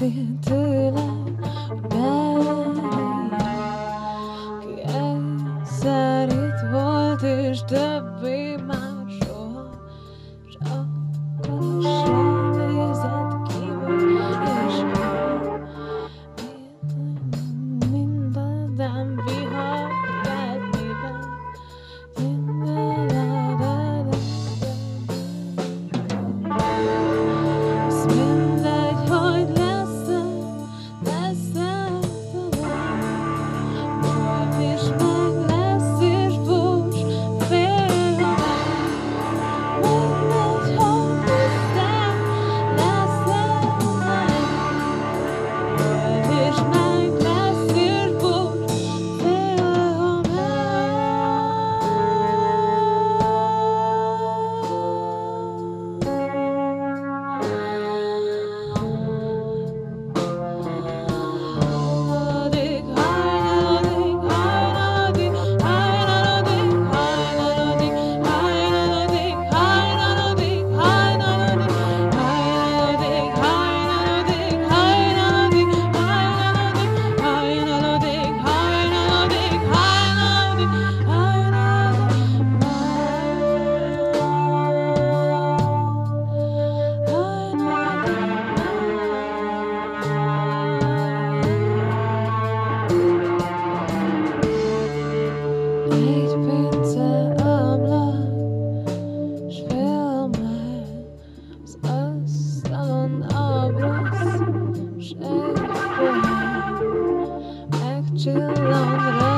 beni tüyler back to London.